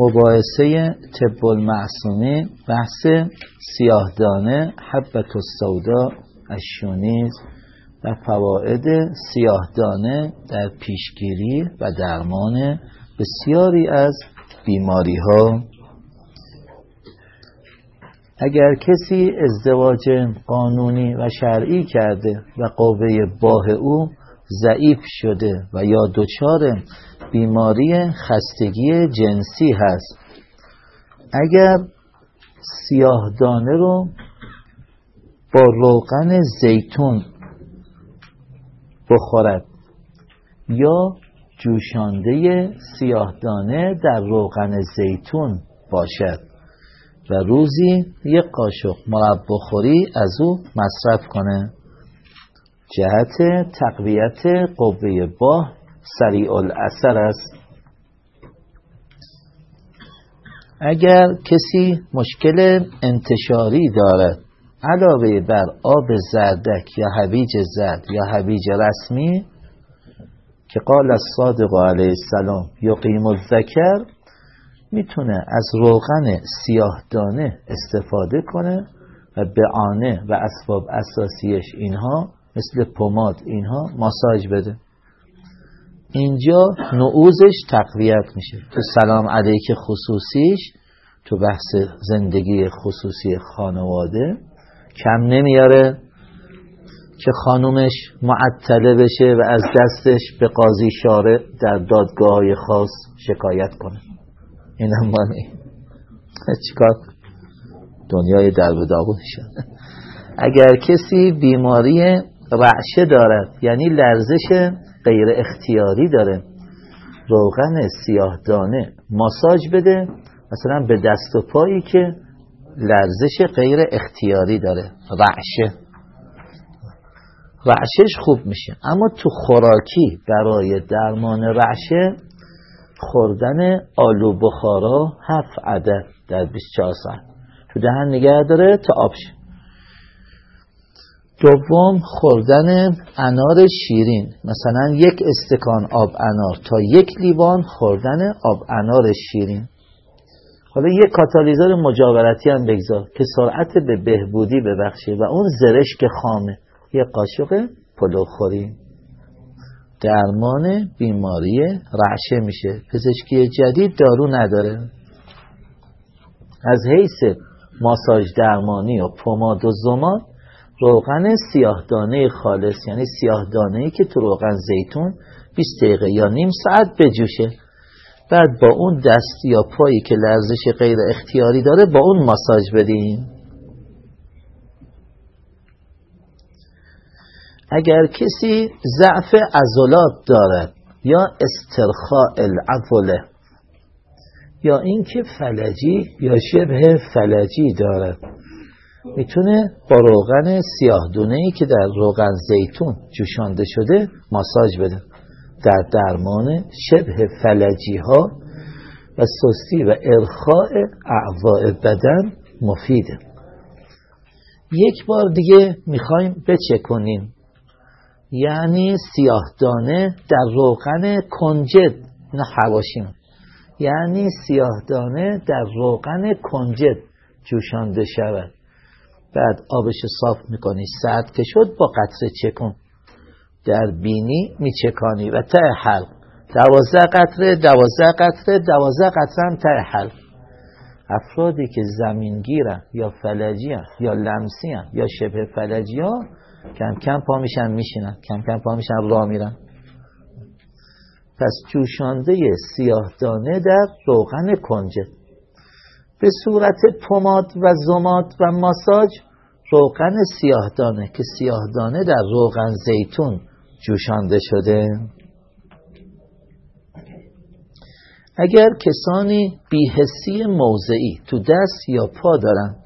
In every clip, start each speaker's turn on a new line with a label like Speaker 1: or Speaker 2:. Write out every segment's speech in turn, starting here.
Speaker 1: مباحثه طب المعصومه بحث سیاهدانه حبت السودا اشونیز و فواید سیاهدانه در پیشگیری و درمان بسیاری از بیماری ها اگر کسی ازدواج قانونی و شرعی کرده و قوه باه او ضعیف شده و یا دچار بیماری خستگی جنسی هست. اگر سیاهدانه رو با روغن زیتون بخورد یا جوشانده سیاهدانه در روغن زیتون باشد و روزی یک قاشق مربا خوری از او مصرف کنه. جهت تقویت قوه باه سریع الاثر است. اگر کسی مشکل انتشاری دارد علاوه بر آب زردک یا هویج زرد یا هویج رسمی که قال از صادق علیه السلام یقیم الذکر می‌تونه از روغن سیاهدانه استفاده کنه و به آنه و اسباب اساسیش اینها مثل پماد اینها ماساژ بده. اینجا نعوزش تقویت میشه. تو سلام علیک خصوصیش تو بحث زندگی خصوصی خانواده کم نمیاره که خانومش معطله بشه و از دستش به قاضی شاره در دادگاه های خاص شکایت کنه. این هم مانی چیکار دنیای در شد اگر کسی بیماری رعشه دارد یعنی لرزش غیر اختیاری داره. روغن سیاه دانه. ماساژ بده. مثلا به دست و پایی که لرزش غیر اختیاری داره. رعشه رعشش خوب میشه. اما تو خوراکی برای درمان رعشه خوردن آلو بخارا هفت عدد در 24 ساعت. تو دهن نگه داره تا آب دوم خوردن انار شیرین. مثلا یک استکان آب انار تا یک لیوان خوردن آب انار شیرین. حالا یک کاتالیزور مجاورتی هم بگذار که سرعت به بهبودی ببخشه و اون زرشک خامه. یه قاشق پلوخوری. درمان بیماری رعشه میشه. پزشکی جدید دارو نداره. از حیث ماساژ درمانی و پماد و زمان روغن سیاهدانه خالص یعنی سیاهدانه که تو روغن زیتون 20 دقیقه یا نیم ساعت بجوشه. بعد با اون دست یا پایی که لرزش غیر اختیاری داره با اون ماساژ بدین. اگر کسی ضعف عضلات دارد یا استرخاء العضله یا اینکه فلجی یا شبه فلجی دارد می‌تونه با روغن سیاه دونه ای که در روغن زیتون جوشانده شده ماساژ بده. در درمان شبه فلجی ها و سستی و ارخاء اعضاء بدن مفیده. یک بار دیگه می‌خوایم بچکنیم یعنی سیاهدانه در روغن کنجد نه حواشیم. یعنی سیاهدانه در روغن کنجد جوشانده شود. بعد آبش صاف می‌کنی سرد که شد با قطره چکن در بینی میچکانی و ته حلق. دوازده قطره دوازده قطره دوازده قطره هم ته حلق. افرادی که زمین گیرن یا فلجی یا لمسی هن یا شبه فلجی ها کم کم پا میشن میشینن. کم کم پا میشن راه میرن. پس جوشانده سیاهدانه در روغن کنجه. به صورت پماد و زماد و ماساژ روغن سیاهدانه که سیاهدانه در روغن زیتون جوشانده شده. اگر کسانی بیهسی موضعی تو دست یا پا دارن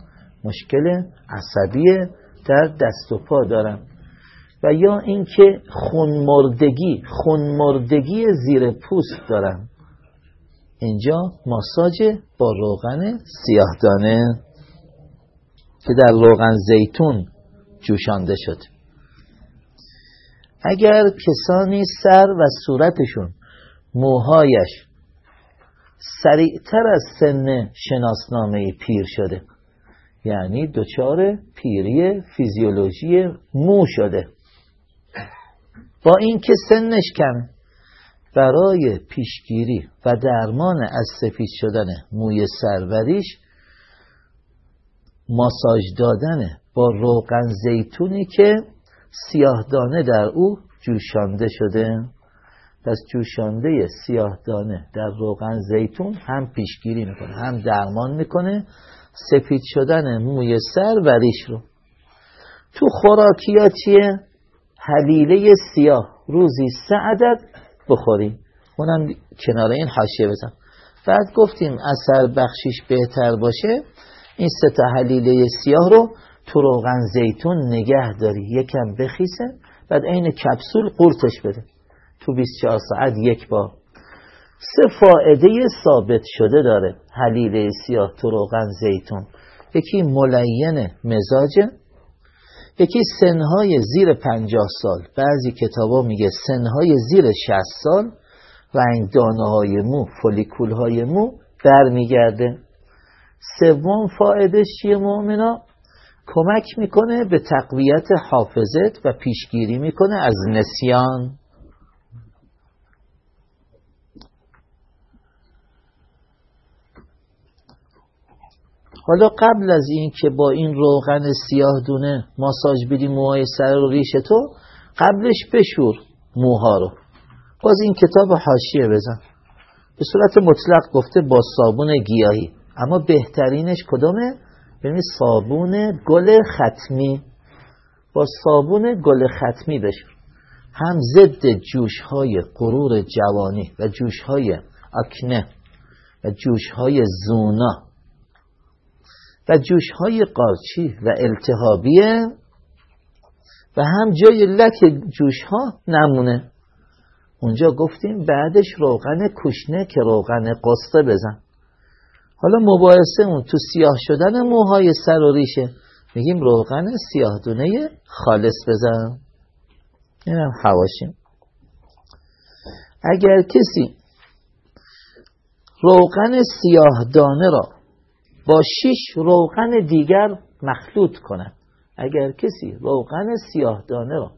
Speaker 1: مشکل عصبی در دست و پا دارن. و یا اینکه خونمردگی خونمردگی زیر پوست دارن. اینجا ماساژ با روغن سیاهدانه که در روغن زیتون جوشانده شد. اگر کسانی سر و صورتشون موهایش سریعتر از سن شناسنامه پیر شده یعنی دچار پیری فیزیولوژی مو شده. با اینکه سنش کمه برای پیشگیری و درمان از سفید شدن موی سروریش ماساژ دادن با روغن زیتونی که سیاهدانه در او جوشانده شده. پس جوشانده سیاهدانه در روغن زیتون هم پیشگیری می‌کنه هم درمان می‌کنه سفید شدن موی سر و ریش رو تو خوراکیاتیه حلیله سیاه روزی سه عدد بخوریم. اونم کنار این حاشیه بزن. بعد گفتیم اثر بخشیش بهتر باشه این سه تا حلیله سیاه رو تو روغن زیتون نگه داری یکم بخیسه بعد عین کپسول قورتش بده. تو 24 ساعت یک بار. سه فائده ثابت شده داره حلیله سیاه تو روغن زیتون. یکی ملین مزاجه. یکی سنهای زیر پنجاه سال. بعضی کتابا میگه سنهای زیر شست سال رنگ دانه های مو فولیکول های مو برمیگرده. سوم فایدهش چیه مؤمنا؟ کمک می‌کنه به تقویت حافظت و پیشگیری می‌کنه از نسیان. حالا قبل از این که با این روغن سیاه دونه ماساژ بدی موهای سر و ریش تو قبلش بشور موها رو. باز این کتاب حاشیه بزن. به صورت مطلق گفته با صابون گیاهی. اما بهترینش کدامه؟ ببینید صابون گل ختمی. با صابون گل ختمی بشور. هم ضد جوش های قرور جوانی و جوش های اکنه و جوش های زونا. و جوش های قارچی و التهابیه و هم جای لک جوش ها نمونه. اونجا گفتیم بعدش روغن کشنه که روغن قسطه بزن. حالا مباحثه اون تو سیاه شدن موهای سر و ریشه میگیم روغن سیاه دونه خالص بزن. این هم حواشیم. اگر کسی روغن سیاه دانه را با شش روغن دیگر مخلوط کند. اگر کسی روغن سیاه دانه را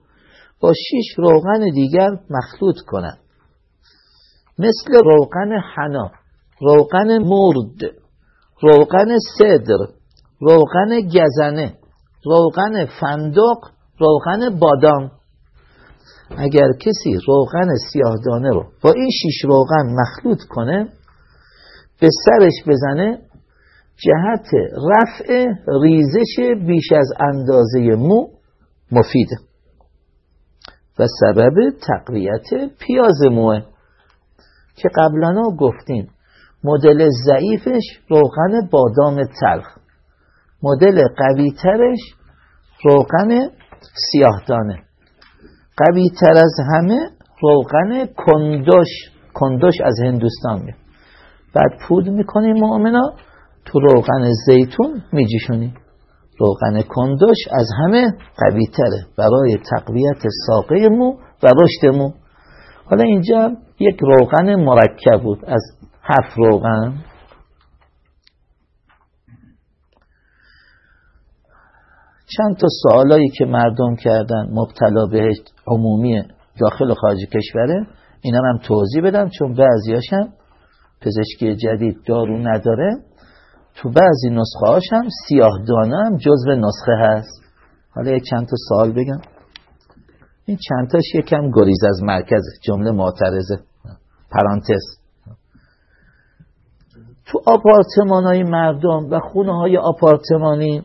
Speaker 1: با شش روغن دیگر مخلوط کند. مثل روغن حنا روغن مرد روغن صدر روغن گزنه روغن فندق روغن بادام. اگر کسی روغن سیاهدانه رو با این شیش روغن مخلوط کنه به سرش بزنه جهت رفع ریزش بیش از اندازه مو مفیده و سبب تقویت پیاز موه که قبلا گفتیم. مدل ضعیفش روغن بادام تلخ. مدل قوی ترش روغن سیاهدانه. قوی تر از همه روغن کندوش. کندوش از هندوستان میاد. بعد پود می‌کنیم مؤمنا تو روغن زیتون میجیشونیم روغن کندوش از همه قوی تره برای تقویت ساقه مو و رشد مو. حالا اینجا یک روغن مرکب بود. از هفت روغن. چند تا سوالایی که مردم کردن. مبتلا بهش عمومی داخل و خارج کشوره. اینا هم توضیح بدم چون بعضیاش هم پزشکی جدید دارو نداره. تو بعضی نسخه هاش هم سیاه دانه هم جزو نسخه هست. حالا یک چند تا سوال بگم. این چند تاش یکم گریز از مرکز جمله معترضه. پرانتز. تو آپارتمان های مردم و خونه های آپارتمانی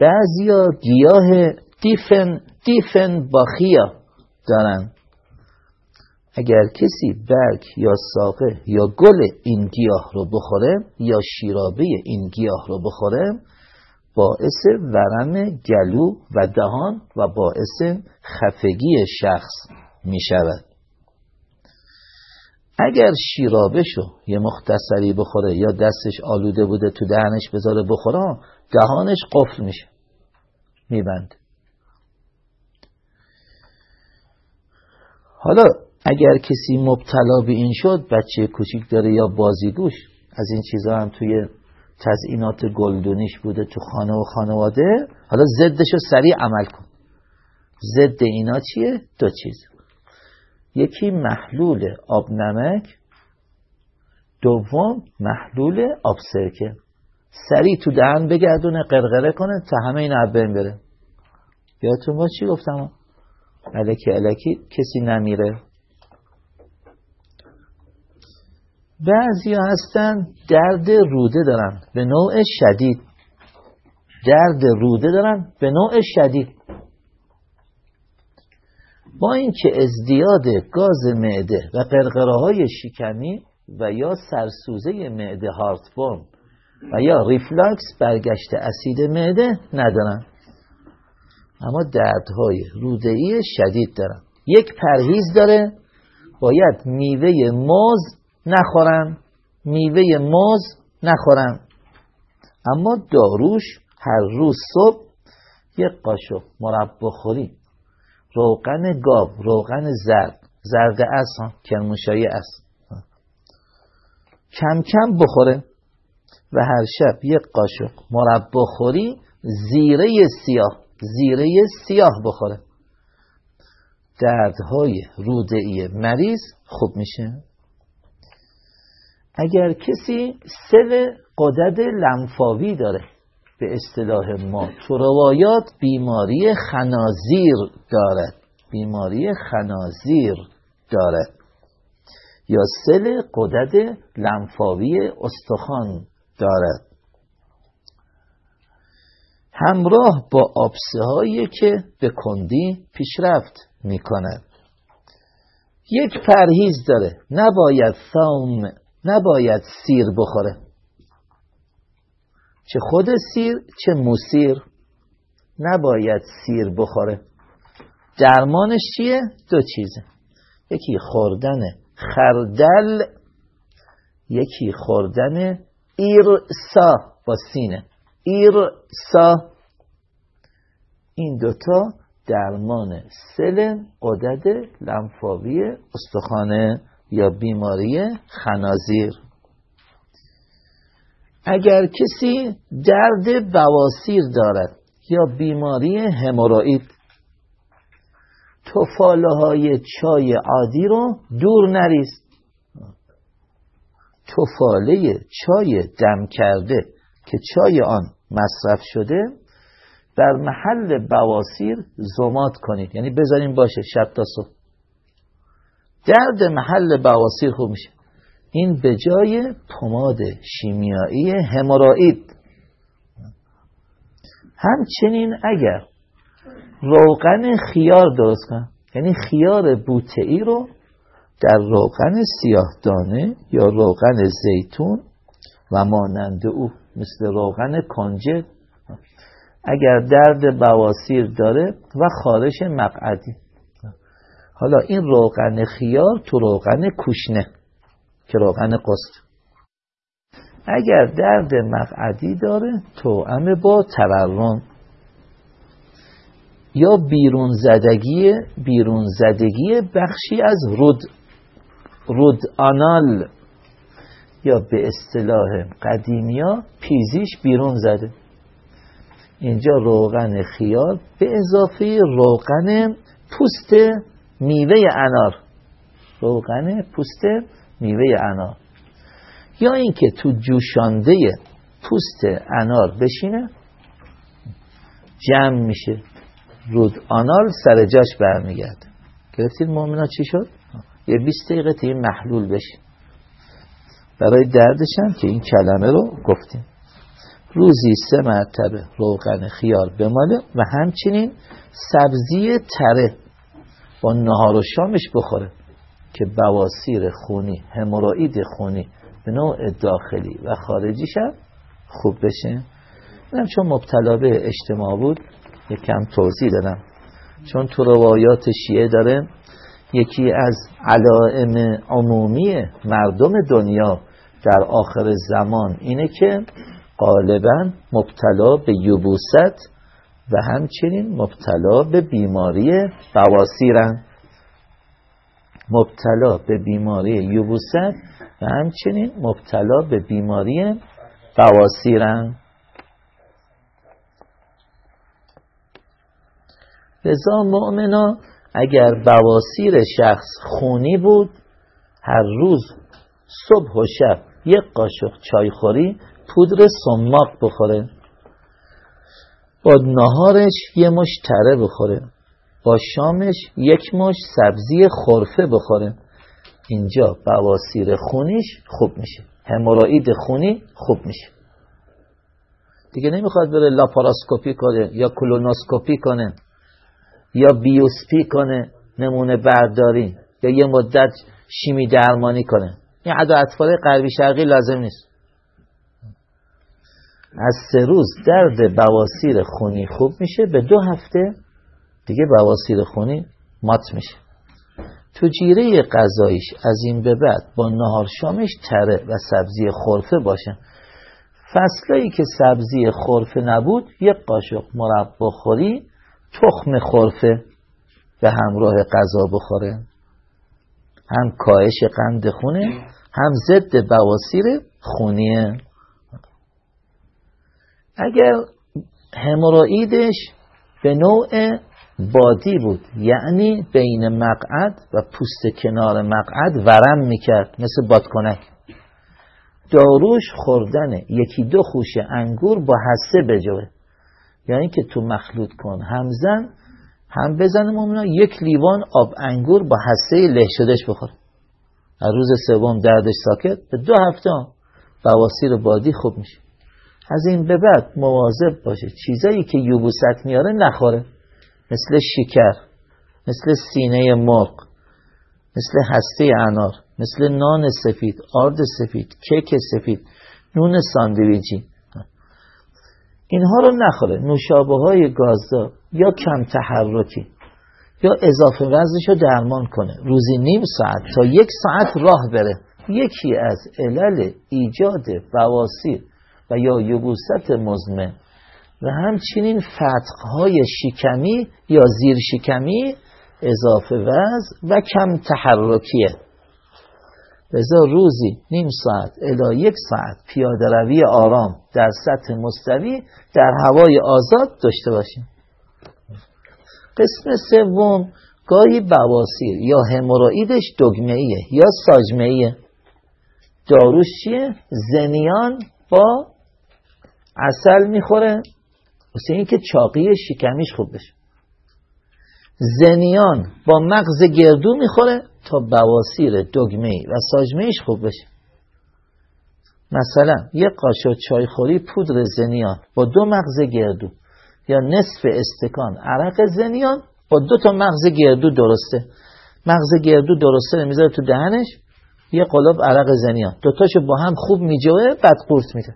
Speaker 1: بعضیا گیاه دیفن دیفن باخیا دارن. اگر کسی برگ یا ساقه یا گل این گیاه رو بخوره یا شیرابه این گیاه رو بخوره باعث ورم گلو و دهان و باعث خفگی شخص می شود اگر شیرابشو یه مختصری بخوره یا دستش آلوده بوده تو دهنش بذاره بخوره دهانش قفل میشه. میبند. حالا اگر کسی مبتلا به این شد بچه کوچیک داره یا بازیگوش از این چیزها هم توی تزئینات گلدونیش بوده تو خانه و خانواده. حالا ضدش رو سریع عمل کن. ضد اینا چیه؟ دو چیز. یکی محلول آب نمک دوم محلول آب سرکه. سریع تو دهن بگردونه قرقره کنه تا همه این بین بره. یادتون با چی گفتم؟ علکی علکی کسی نمیره. بعضی هستن درد روده دارن. به نوع شدید. درد روده دارن. به نوع شدید. با اینکه ازدیاد گاز معده و قرقره های شکمی و یا سوزش معده heartburn و یا reflux برگشت اسید معده ندارن. اما دردهای روده‌ای شدید دارن. یک پرهیز داره. باید میوه موز نخورن میوه موز نخورن. اما داروش هر روز صبح یک قاشق مربا خوری. روغن گاب روغن زرد. زرد از کرموشایی است کم کم بخوره و هر شب یک قاشق مربا خوری زیره سیاه زیره سیاه بخوره. دردهای رودعی مریض خوب میشه. اگر کسی سل قدد لنفاوی داره به اصطلاح ما تو روایات بیماری خنازیر دارد. بیماری خنازیر دارد. یا سل قدد لنفاوی استخوان دارد. همراه با آبسه هایی که به کندی پیشرفت می کند یک پرهیز داره. نباید ثوم نباید سیر بخوره. چه خود سیر چه موسیر نباید سیر بخوره. درمانش چیه؟ دو چیزه. یکی خوردن خردل یکی خوردن ایرسا با سینه. ایرسا. این دوتا درمان سل قدد لنفاوی استخانه یا بیماری خنازیر. اگر کسی درد بواسیر دارد یا بیماری هموروئید توفاله های چای عادی رو دور نریز. توفاله چای دم کرده که چای آن مصرف شده در محل بواسیر زماد کنید. یعنی بذاریم باشه شب تا صبح. درد محل بواسیر خوب میشه. این به جای پماد شیمیایی هموروئید همچنین اگر روغن خیار درست کن یعنی خیار بوتعی رو در روغن سیاهدانه یا روغن زیتون و مانند او مثل روغن کنجد اگر درد بواسیر داره و خارش مقعدی. حالا این روغن خیار تو روغن کوشنه که روغن قسط اگر درد مقعدی داره توأم با تورم. یا بیرون زدگی بیرون زدگی بخشی از رود رود آنال. یا به اصطلاح قدیمیا پیزیش بیرون زده. اینجا روغن خیار به اضافه روغن پوست میوه انار. روغن پوست میوه انار. یا اینکه تو جوشانده پوست انار بشینه جمع میشه. رود آنال سر جاش برمیگرده. گرفتید مؤمنا چی شد؟ یه 20 دقیقه تا این محلول بشین. برای دردشم که این کلمه رو گفتیم. روزی سه مرتبه روغن خیار بماله و همچنین سبزی تره. با نهار و شامش بخوره. که بواسیر خونی هموروید خونی به نوع داخلی و خارجی شد خوب بشه. اینم چون مبتلا به اجتماع بود یکم توضیح دادم. چون تو روایات شیعه داره یکی از علائم عمومی مردم دنیا در آخر زمان اینه که غالبا مبتلا به یبوست و همچنین مبتلا به بیماری بواسیرن مبتلا به بیماری یبوست و همچنین مبتلا به بیماری بواسیرن لذا مؤمنا اگر بواسیر شخص خونی بود هر روز صبح و شب یک قاشق چای خوری پودر سماق بخوره. با نهارش یه مش تره بخوره. با شامش یک مش سبزی خورفه بخوره. اینجا بواسیر خونیش خوب میشه. هموراید خونی خوب میشه. دیگه نمی‌خواد بره لاپاراسکوپی کنه یا کلونوسکوپی کنه یا بیوسپی کنه نمونه برداری یا یه مدت شیمی درمانی کنه. این عدا اطفال قلبی شرقی لازم نیست. از سه روز درد بواسیر خونی خوب میشه به دو هفته دیگه بواسیر خونی مات میشه. تو جیره غذایش از این به بعد با نهار شامش تره و سبزی خورفه باشه. فصلایی که سبزی خورفه نبود یک قاشق مربا خوری تخم خورفه به همراه غذا بخوره. هم کاهش قند خونه هم ضد بواسیر خونیه. اگر هموراییدش به نوع بادی بود یعنی بین مقعد و پوست کنار مقعد ورم می‌کرد مثل بادکنک. داروش خوردن یکی دو خوش انگور با حسه بجوه. یعنی که تو مخلوط کن. همزن هم بزن مومنا یک لیوان آب انگور با حسه له شدهش بخور. از روز سوم دردش ساکت. به دو هفته بواسیر بادی خوب میشه. از این به بعد مواظب باشه. چیزایی که یوبوست میاره نخوره. مثل شکر مثل سینه مرغ مثل هسته انار مثل نان سفید آرد سفید کیک سفید نون ساندویجی اینها رو نخوره. نوشابه های گازدار یا کم تحرکی یا اضافه وزنش درمان کنه. روزی نیم ساعت تا یک ساعت راه بره. یکی از علل ایجاد بواسیر و یا یبوست مزمن و همچنین فتقهای شکمی یا زیر شکمی اضافه وزن و کم تحرکیه. لذا روزی نیم ساعت الی یک ساعت پیاده روی آرام در سطح مستوی در هوای آزاد داشته باشیم. قسم سوم گاهی بواسیر یا همورایدش دگمه یا ساجمه داروش چیه؟ زنیان با اصل می‌خوره. واسه اینکه چاقی شکمیش خوب بشه. زنیان با مغز گردو می‌خوره تا بواسیر دگمه و ساجمهش خوب بشه. مثلا یک قاشق چایخوری پودر زنیان با دو مغز گردو یا نصف استکان عرق زنیان با دو تا مغز گردو درسته. مغز گردو درسته می‌ذاره تو دهنش یه قلاب عرق زنیان. دوتاشو با هم خوب میجوه بعد قورت میده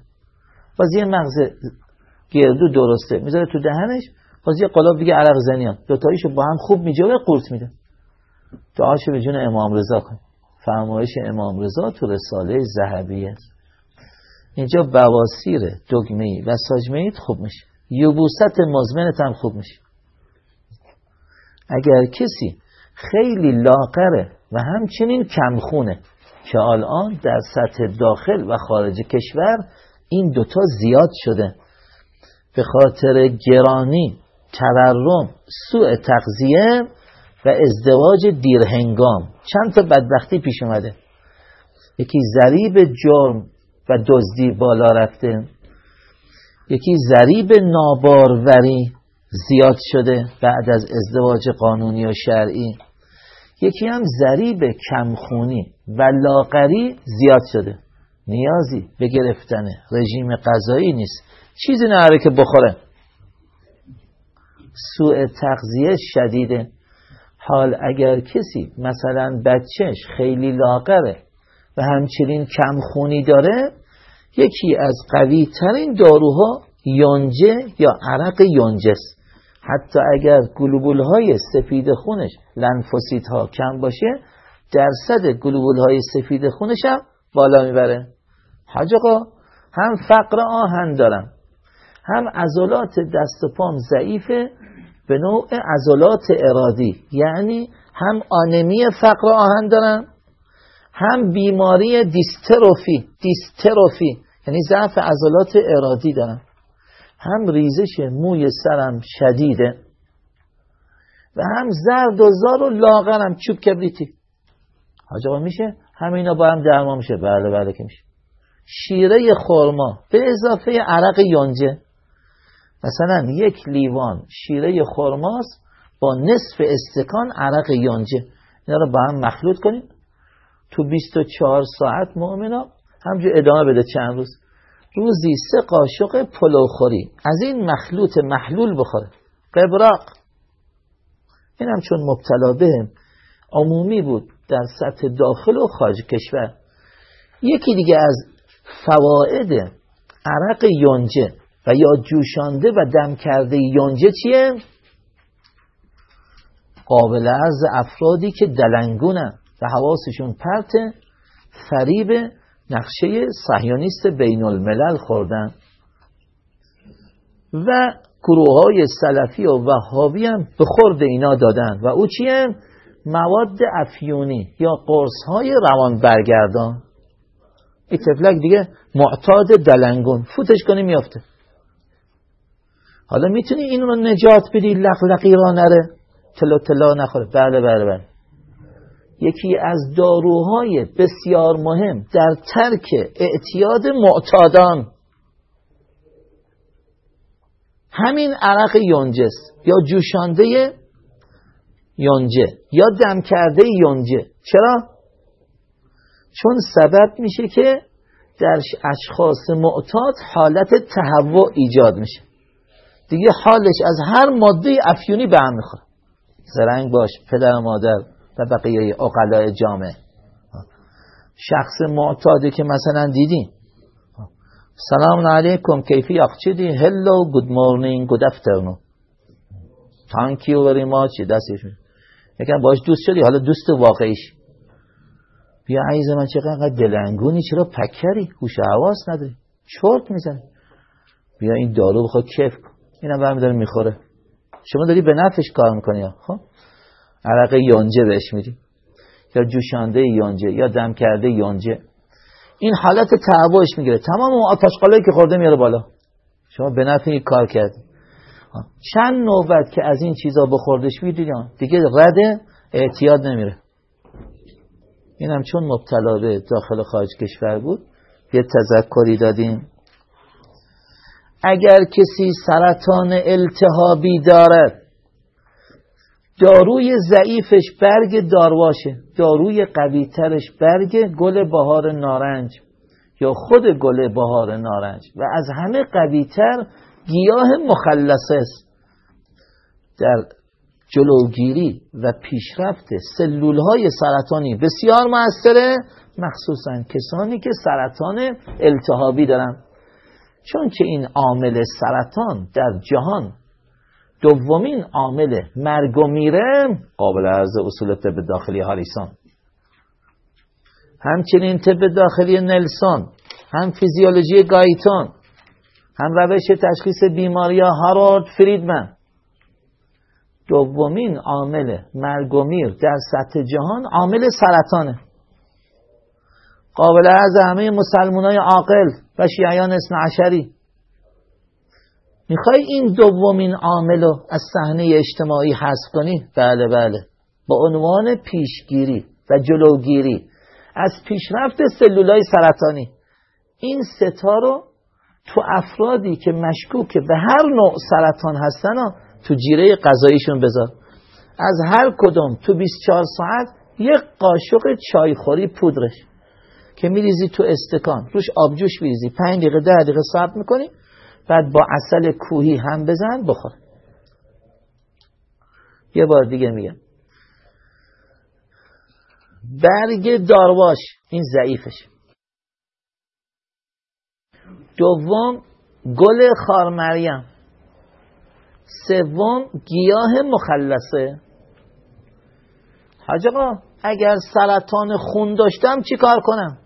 Speaker 1: باز یه مغز گردو درسته. می‌ذاره تو دهنش باز یه قلاب دیگه عرق زنیان. دوتاییشو با هم خوب میجوه قورت میده. دعاشو به جون امام رضا کن فرمایش امام رضا تو رساله ذهبیه اینجا بواسیر دگمه و ساجمه خوب میشه. یبوست مزمنت هم خوب میشه. اگر کسی خیلی لاغره و همچنین کمخونه که الان در سطح داخل و خارج کشور این دوتا زیاد شده. به خاطر گرانی تورم سوء تغذیه و ازدواج دیرهنگام. چند تا بدبختی پیش اومده. یکی ضریب جرم و دزدی بالا رفته. یکی ضریب ناباروری زیاد شده بعد از ازدواج قانونی و شرعی. یکی هم ضریب کمخونی و لاغری زیاد شده. نیازی به گرفتن رژیم غذایی نیست. چیزی نهاره که بخوره سوء تغذیه شدیده. حال اگر کسی مثلا بچهش خیلی لاغره و همچنین کمخونی داره یکی از قوی ترین داروها یونجه یا عرق یونجه است حتی اگر گلوبول های سفید خونش لنفوسیت ها کم باشه درصد گلوبول های سفید خونش هم بالا می‌بره. حاج آقا هم فقر آهن دارم. هم عضلات دست و پام ضعیفه به نوع عضلات ارادی. یعنی هم آنمی فقر آهن دارم هم بیماری دیستروفی. دیستروفی. یعنی ضعف عضلات ارادی دارم. هم ریزش موی سرم شدیده. و هم زرد و زار و لاغرم چوب کبریتی. حاج میشه؟ همینا با هم درمان میشه. بله بله که میشه. شیره خورما به اضافه عرق یونجه مثلا یک لیوان شیره خرماست با نصف استکان عرق یونجه اینا رو با هم مخلوط کنیم. تو 24 ساعت مؤمنا همجور ادامه بده چند روز. روزی سه قاشق پلوخوری. از این مخلوط محلول بخوره. قبراق. این هم چون مبتلا به عمومی بود. در سطح داخل و خارج کشور یکی دیگه از فواید عرق یونجه و یا جوشانده و دم کرده یونجه چیه؟ قابل عرض افرادی که دلنگونن و حواسشون پرته فریب نقشه صهیونیست بین الملل خوردن و گروه های سلفی و وهابی هم به خورد اینا دادن و او چیه؟ مواد افیونی یا قرص های روان برگردان. این تفلک دیگه معتاد دلنگون. فوتش کنی میافته. حالا می‌تونی این رو نجات بدی لقلقی را نره. تلو تلا نخوره. بله بله بله. یکی از داروهای بسیار مهم در ترک اعتیاد معتادان. همین عرق یونجس یا جوشانده یونجه. یا دم کرده یونجه. چرا؟ چون سبب میشه که در اشخاص معتاد حالت تهوع ایجاد میشه. دیگه حالش از هر ماده افیونی به هم می‌خوره. زرنگ باش پدر و مادر و بقیه اقلای جامعه. شخص معتادی که مثلا دیدیم سلام علیکم کیفی اقچیدی هلو گود مورنینگ گود افترنو تانکیو وری ماچی دستش یکم باش دوست شدی حالا دوست واقعیش. بیا عیز من چقدر دلنگونی چرا پکری؟ هوش حواس نداری. چرت می‌زنی. بیا این دارو بخواد کیف کن. اینم برمی داره می‌خوره. شما داری به نفش کار می‌کنی خب؟ عرق یونجه بهش میدی. یا جوشانده یونجه یا دم کرده یونجه این حالت تعبوش می‌گیره. تمام اون آتشقالایی که خورده میاره بالا. شما به نفع کار کرد چند نوبت که از این چیزا بخوردش می‌دید دیگه رد اعتیاد نمیره. این هم چون مبتلا به داخل خارج کشور بود یه تذکری دادیم. اگر کسی سرطان التهابی دارد داروی ضعیفش برگ دارواشه داروی قویترش برگ گل بهار نارنج یا خود گل بهار نارنج. و از همه قویتر گیاه مخلصه است. در جلوگیری و پیشرفت سلول های سرطانی بسیار موثره مخصوصا کسانی که سرطان التهابی دارن. چون که این عامل سرطان در جهان دومین عامل مرگ و میره قابل عرض اصول طب داخلی هاریسون. همچنین طب داخلی نلسون هم فیزیولوژی گایتون هم روش تشخیص بیماری هارولد فریدمن. دومین عامل مرگ و میر در سطح جهان عامل سرطانه. قابل از همه مسلمان های عاقل و شیعیان اسم عشری. می‌خوای این دومین عامل رو از صحنه اجتماعی حذف کنی؟ بله بله. با عنوان پیشگیری و جلوگیری از پیشرفت سلولای سرطانی. این ستا رو تو افرادی که مشکوک به هر نوع سرطان هستن تو جیره غذاییشون بذار. از هر کدوم تو 24 ساعت یک قاشق چایخوری پودرش که میریزی تو استکان. روش آبجوش میریزی. 5 دقیقه 10 دقیقه صبر می‌کنی. بعد با اصل کوهی هم بزن بخور. یه بار دیگه میگم. برگ دارواش. این ضعیفش. دوم گل خارمریم. سوم گیاه مخلصه. حاج آقا اگر سرطان خون داشتم چی کار کنم؟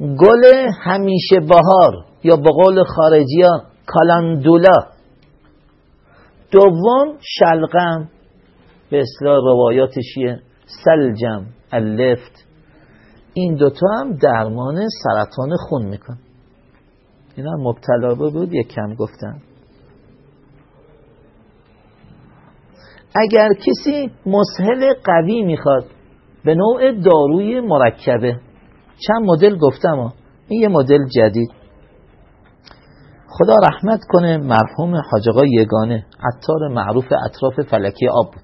Speaker 1: گل همیشه بهار یا به قول خارجی ها کالاندولا دوم شلقم به اصلاح روایاتشیه سلجم اللفت این دوتا هم درمان سرطان خون میکن این مبتلا بود یک کم گفتن. اگر کسی مسهل قوی می‌خواد به نوع داروی مرکبه. چند مدل گفتم این یه مدل جدید. خدا رحمت کنه مرحوم حاج یگانه عطار معروف اطراف فلکی آب بود.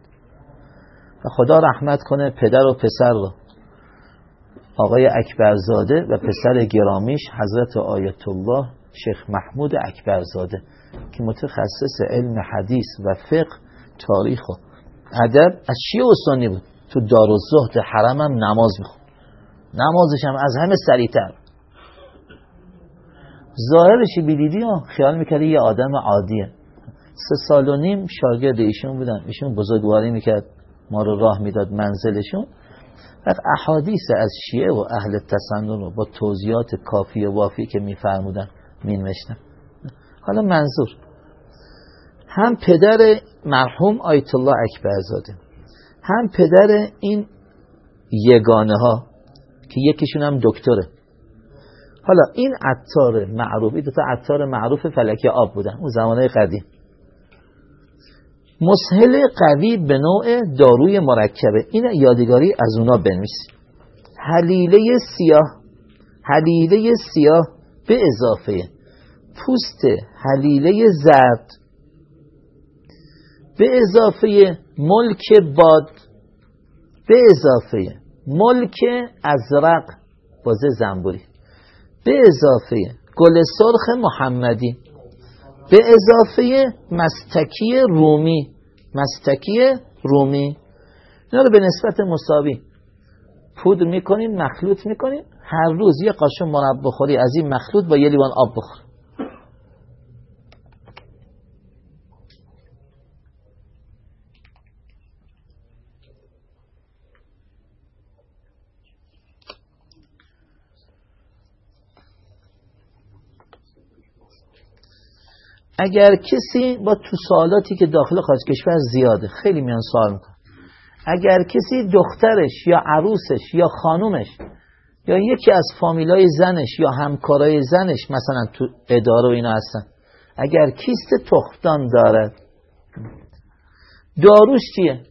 Speaker 1: و خدا رحمت کنه پدر و پسر رو. آقای اکبرزاده و پسر گرامیش حضرت آیت الله شیخ محمود اکبرزاده که متخصص علم حدیث و فقه تاریخ و ادب از شیعه و سنی بود. تو دار و زهد حرم هم نماز میخون نمازش هم از همه سریعتر. ظاهرش بیدیدی ها خیال می‌کردی یه آدم عادیه. سه سال و نیم شاگرد ایشون بودن. ایشون بزرگواری می‌کرد. ما رو راه می‌داد منزلشون. بعد احادیث از شیعه و اهل تسنن رو با توضیحات کافی و وافی که میفرمودن مینوشتن. حالا منظور. هم پدر مرحوم آیت الله اکبرزاده هم پدر این یگانه ها که یکیشون هم دکتره. حالا این عطار معروف این تا عطار معروف فلکی آب بودن اون زمانه قدیم. مسهل قوی به نوع داروی مرکبه. این یادگاری از اونا بنویسی حلیله سیاه حلیله سیاه به اضافه پوست حلیله زرد به اضافه ملک باد به اضافه ملک ازرق بازه زنبوری به اضافه گل سرخ محمدی. به اضافه مستکی رومی. مستکی رومی. اینا رو به نسبت مساوی. پودر می‌کنین مخلوط می‌کنین هر روز یه قاشق مرب بخوری از این مخلوط با یه لیوان آب بخور اگر کسی با تو سوالاتی که داخل خارج کشور زیاده خیلی میان سوال میکن اگر کسی دخترش یا عروسش یا خانومش یا یکی از فامیلای زنش یا همکارای زنش مثلا تو اداره و اینا هستن اگر کیست تختان دارد؟ داروش چیه؟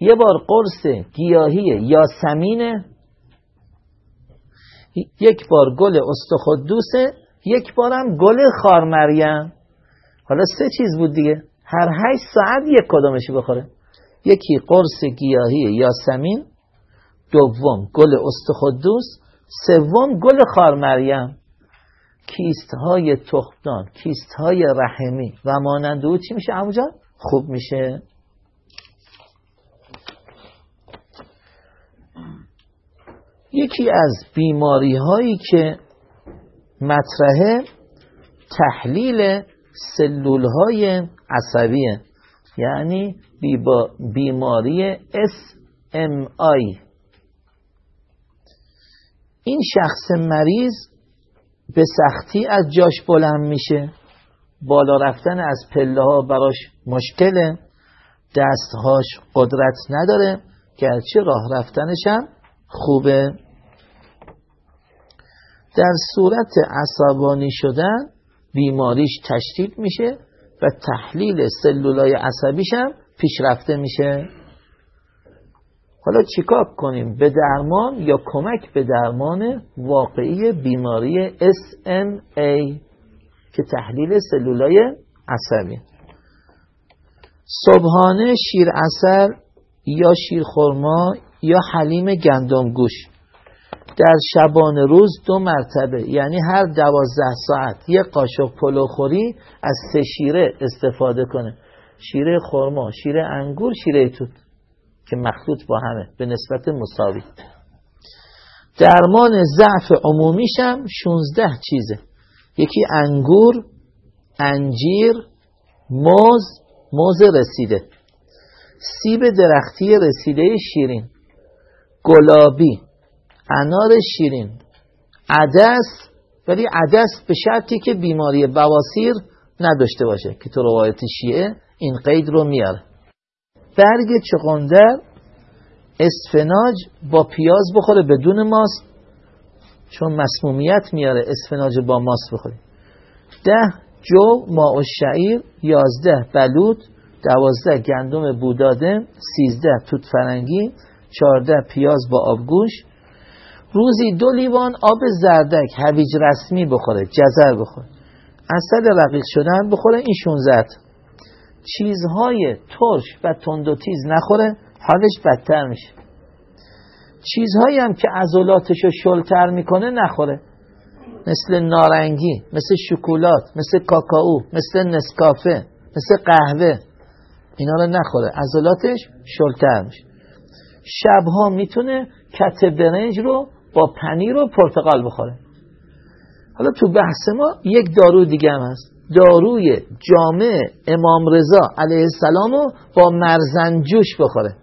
Speaker 1: یه بار قرص گیاهی یا سمینه؟ یک بار گل استخدوسه یک بارم گل خارمریم. حالا سه چیز بود دیگه. هر هشت ساعت یک کدامشی بخوره. یکی قرص گیاهی یاسمین دوم گل استخدوس سوم گل خارمریم. کیست های تخمدان کیست های رحمی. و مانند او چی میشه؟ عمو خوب میشه. یکی از بیماری هایی که مطرحه تحلیل سلول های عصبیه یعنی بیماری SMI این شخص مریض به سختی از جاش بلند میشه. بالا رفتن از پله ها براش مشکله. دستهاش قدرت نداره گرچه راه رفتنش هم خوبه. در صورت عصبانی شدن بیماریش تشدید میشه و تحلیل سلولای عصبیش هم پیشرفته میشه. حالا چیکار کنیم؟ به درمان یا کمک به درمان واقعی بیماری SMA که تحلیل سلولای عصبی. صبحانه شیر اصل یا شیر خورما یا حلیم گندم گوش در شبان روز دو مرتبه یعنی هر دوازده ساعت یک قاشق پلو خوری از سه شیره استفاده کنه. شیره خرما شیره انگور شیره توت که مخلوط با همه به نسبت مساوی. درمان ضعف عمومیشم 16 چیزه. یکی انگور انجیر موز موز رسیده. سیب درختی رسیده شیرین. گلابی. انار شیرین. عدس ولی عدس به شرطی که بیماری بواسیر نداشته باشه که تو روایت شیعه این قید رو میاره. برگ چقندر اسفناج با پیاز بخوره بدون ماست چون مسمومیت میاره اسفناج با ماست بخوره ده جو ماء و شعیر یازده بلود دوازده گندم بوداده سیزده توت فرنگی چارده پیاز با آبگوش روزی دو لیوان آب زردک هویج رسمی بخوره جزر بخوره. اصل رقیق شدن بخوره این 16 چیزهای ترش و تند و تیز نخوره حالش بدتر میشه. چیزهایی هم که عضلاتش رو شلتر می‌کنه نخوره. مثل نارنگی مثل شکلات مثل کاکائو مثل نسکافه مثل قهوه. اینا رو نخوره عضلاتش شلتر میشه. شبها می‌تونه کت برنج رو با پنیر و پرتقال بخوره. حالا تو بحث ما یک دارو دیگه هم هست. داروی جامع امام رضا علیه السلام رو با مرزنجوش بخوره.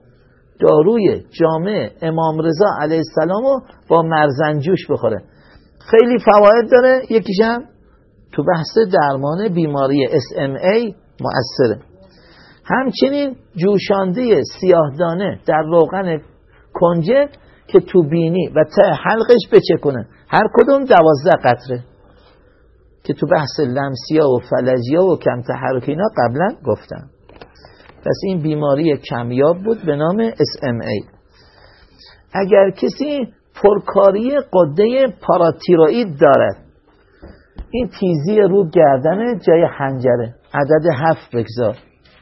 Speaker 1: داروی جامع امام رضا علیه السلام رو با مرزنجوش بخوره. خیلی فواید داره. یکیش هم تو بحث درمان بیماری SMA مؤثره. همچنین جوشانده سیاهدانه در روغن کنجد که تو بینی و ته حلقش بچکونه هر کدوم دوازده قطره. که تو بحث لمسیا و فلجیا و کم تحرک اینا قبلا گفتم. پس این بیماری کمیاب بود به نام SMA اگر کسی پرکاری قده پاراتیروید دارد این تیزی رو گردن جای حنجره. عدد هفت بگذار.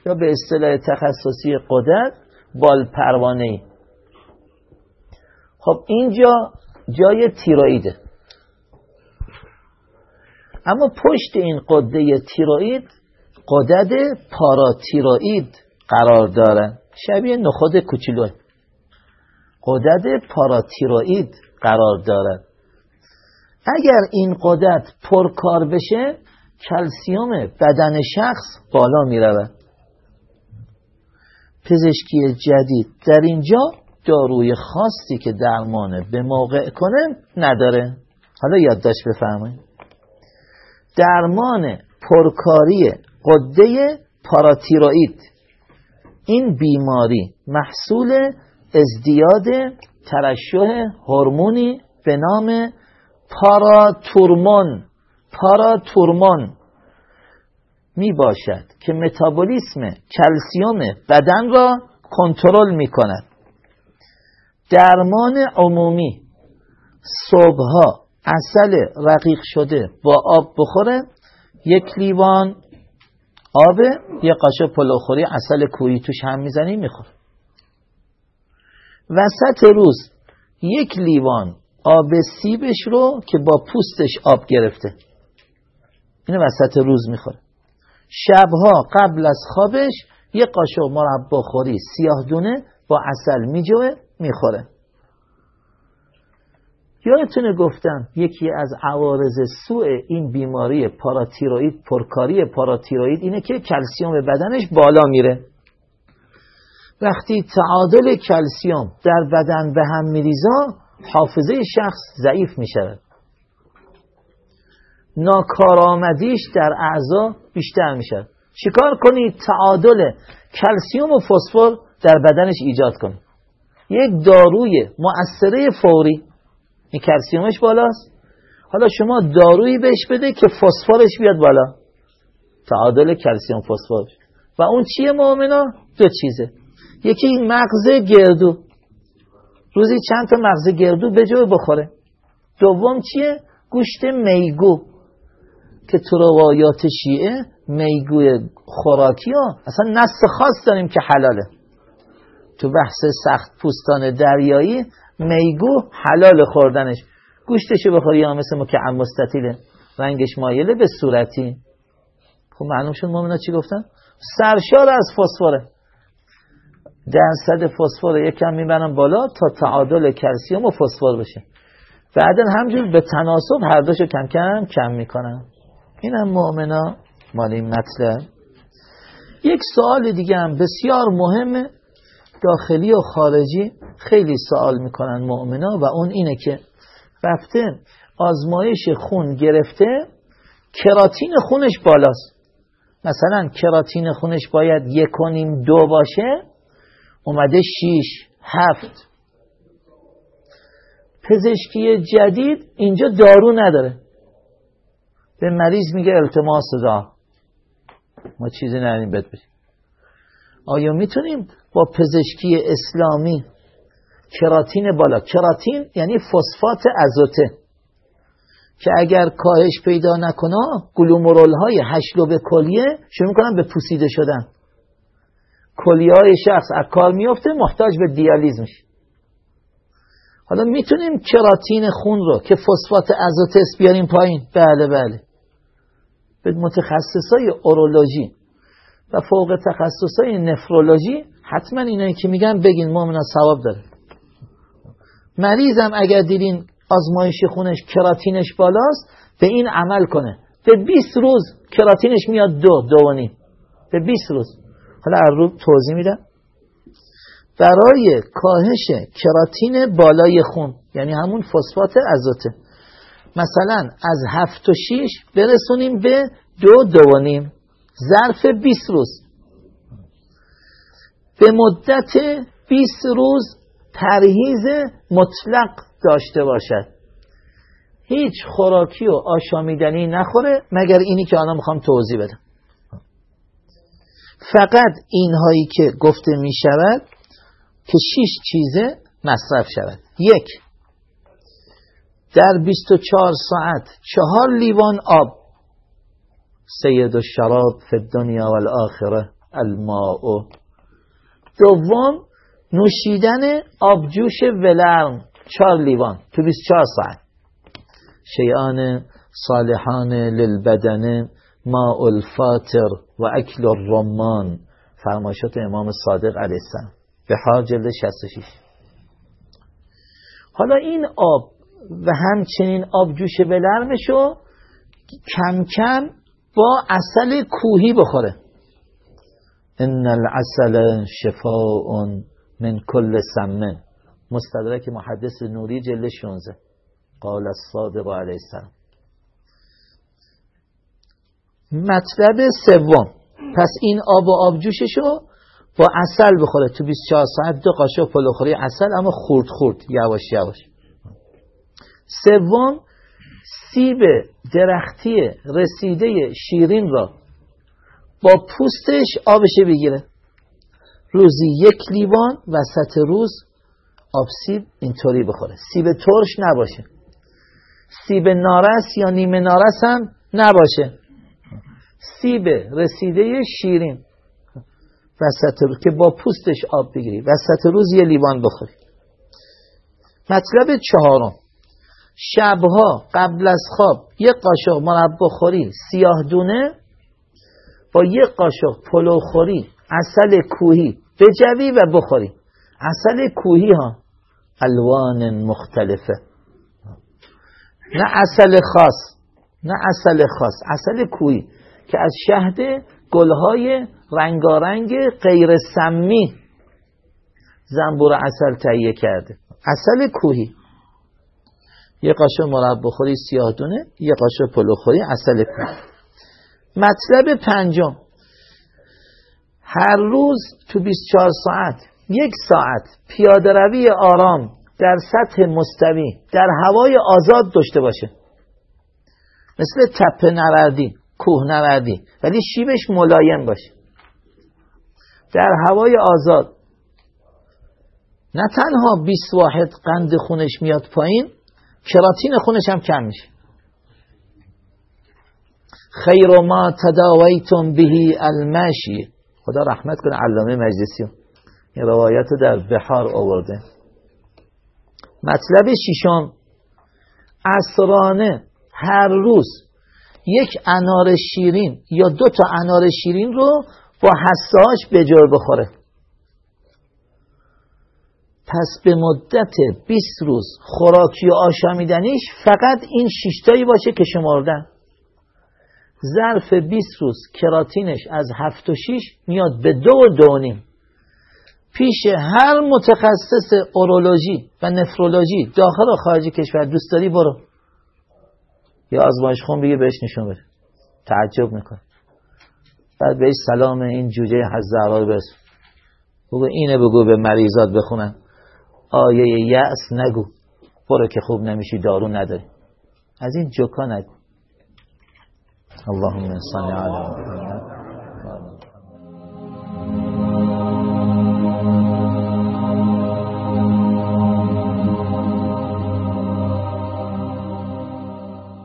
Speaker 1: یا به اصطلاح تخصصی قدرت بال پروانه خب اینجا جای تیرویده اما پشت این قده تیروید قدرت پاراتیروید قرار داره. شبیه نخود کوچولو قدرت پاراتیروید قرار دارد اگر این قدرت پرکار بشه کلسیوم بدن شخص بالا می پزشکی جدید در اینجا داروی خاصی که درمانه به موقع کنه نداره. حالا یادداشت بفرمایید. درمان پرکاری قده پاراتیروید این بیماری محصول ازدیاد ترشح هورمونی به نام پاراتورمون. پاراتورمون می باشد که متابولیسم کلسیوم بدن را کنترل می کند درمان عمومی. صبحها اصل رقیق شده با آب بخوره یک لیوان آب یه قاشق پلوخوری اصل کویی توش هم می‌زنی می‌خوره. وسط روز یک لیوان آب سیبش رو که با پوستش آب گرفته اینو وسط روز می‌خوره. شبها قبل از خوابش یه قاشق مربا خوری سیاه دونه با اصل میجوه. می‌خوره. یادتونه گفتم یکی از عوارض سوء این بیماری پاراتیروید پرکاری پاراتیروید اینه که کلسیوم بدنش بالا میره. وقتی تعادل کلسیوم در بدن به هم میریزا حافظه شخص ضعیف میشه. ناکارآمدیش در اعضا بیشتر میشه. چیکار کنید تعادل کلسیوم و فسفر در بدنش ایجاد کنید یک داروی مؤثره فوری. این کلسیومش بالاست. حالا شما دارویی بهش بده که فسفرش بیاد بالا. تعادل کلسیوم فسفر و اون چیه مؤمنا دو چیزه. یکی مغز گردو. روزی چند تا مغز گردو به جای بخوره. دوم چیه؟ گوشت میگو. که تو روایات شیعه میگوی خوراکی ها اصلا نست خاص داریم که حلاله. تو بحث سخت پوستان دریایی میگو حلال خوردنش. گوشتشو بخوری یا مثل مکعب مستطیله رنگش مایله به صورتی. خب معلوم شد مومنا چی گفتن؟ سرشار از فسفره درصد فسفر یکم می‌برن بالا تا تعادل کلسیوم و فسفر بشه. بعدا همجور به تناسب هر دوشو کم کم کم می‌کنن. این هم مؤمنا مال این مطلب. یک سوال دیگه هم بسیار مهمه. داخلی و خارجی خیلی سوال می‌کنن مؤمنا و اون اینه که رفته آزمایش خون گرفته کراتین خونش بالاست. مثلا کراتین خونش باید یک و نیم دو باشه اومده شیش هفت. پزشکی جدید اینجا دارو نداره. به مریض میگه التماس دا ما چیزی نداریم بد آیا می‌تونیم با پزشکی اسلامی کراتین بالا کراتین یعنی فسفات ازوته که اگر کاهش پیدا نکنه گلومرول های هشلوب کلیه شروع می‌کنن به پوسیده شدن. کلیه های شخص از کار میفته محتاج به دیالیز میشه حالا می‌تونیم کراتین خون رو که فسفات ازوتس بیاریم پایین؟ بله بله. به متخصصای اورولوژی. و فوق تخصصای نفرولوژی حتما اینایی که میگن بگین مؤمنا ثواب داره. مریضم اگر دیدین آزمایش خونش کراتینش بالاست به این عمل کنه. به 20 روز کراتینش میاد دو دو به 20 روز. حالا رو توضیح میدم. برای کاهش کراتین بالای خون یعنی همون فسفات ازوته مثلا از هفت و شیش برسونیم به دو دو ظرف 20 روز. به مدت 20 روز پرهیز مطلق داشته باشد. هیچ خوراکی و آشامیدنی نخوره مگر اینی که آنها می‌خوام توضیح بدم. فقط اینهایی که گفته می شود که شیش چیزه مصرف شود. یک در 24 ساعت چهار لیوان آب سید شراب فی دنیا و الاخره الماء. دوم نوشیدن آبجوش ولرم چهار لیوان تو 24 ساعت. شیعان صالحان للبدن ما الفاتر و اکل الرمان. فرمایشات امام صادق علیه السلام. به جلد 66 حالا این آب و همچنین آبجوش بلرمشو کم کم با اصل کوهی بخوره. ان العسل شفاء من کل سمن. مستدرک محدث نوری جلد 16 قال الصادق علیه السلام. مطلب سوم. پس این آب و آبجوششو با اصل بخوره. تو 24 ساعت دو قاشق پلوخوری اصل اما خورد خورد. یواش یواش. سوم سیب درختی رسیده شیرین را با پوستش آبشه بگیره. روزی یک لیوان وسط روز آب سیب اینطوری بخوره. سیب ترش نباشه. سیب نارس یا نیمه نارس هم نباشه. سیب رسیده شیرین وسط روز که با پوستش آب بگیری. وسط روز یه لیوان بخوری. مطلب چهارم. شبها قبل از خواب یه قاشق مربا خوری سیاه دونه با یه قاشق پلو خوری اصل کوهی بجوی و بخوری. اصل کوهی ها الوان مختلفه. نه اصل خاص نه اصل خاص اصل کوهی که از شهد گلهای رنگارنگ غیر سمی زنبور اصل تهیه کرده. اصل کوهی. یه قاشق مربا خوری سیاه دونه یه قاشق پلو خوری اصل کوهی مطلب پنجم. هر روز تو 24 ساعت یک ساعت پیاده روی آرام در سطح مستوی در هوای آزاد داشته باشه. مثل تپه نوردی کوه نوردی ولی شیبش ملایم باشه. در هوای آزاد. نه تنها 20 واحد قند خونش میاد پایین کراتین خونش هم کم میشه. خیر ما تداویتم بهی المشی. خدا رحمت کنه علامه مجلسی این روایت در بحار آورده. مطلب ششم اسرانه هر روز یک انار شیرین یا دو تا انار شیرین رو با حساش به جور بخوره. پس به مدت 20 روز خوراکی و آشامیدنیش فقط این شیشتایی باشه که شماردن ظرف 20 روز کراتینش از 7 و 6 میاد به دو و دو نیم. پیش هر متخصص اورولوژی و نفرولوژی داخل و خارج کشور دوست داری برو. یا آزمایش خون بگه بهش نشون بده. تعجب می‌کنه. بعد بهش سلام این جوجه حزه رو برسون بگو اینه بگو به مریضات بخونن. آیه یأس نگو. برو که خوب نمیشی دارو نداری. از این جکا نگو. اللهم صل علی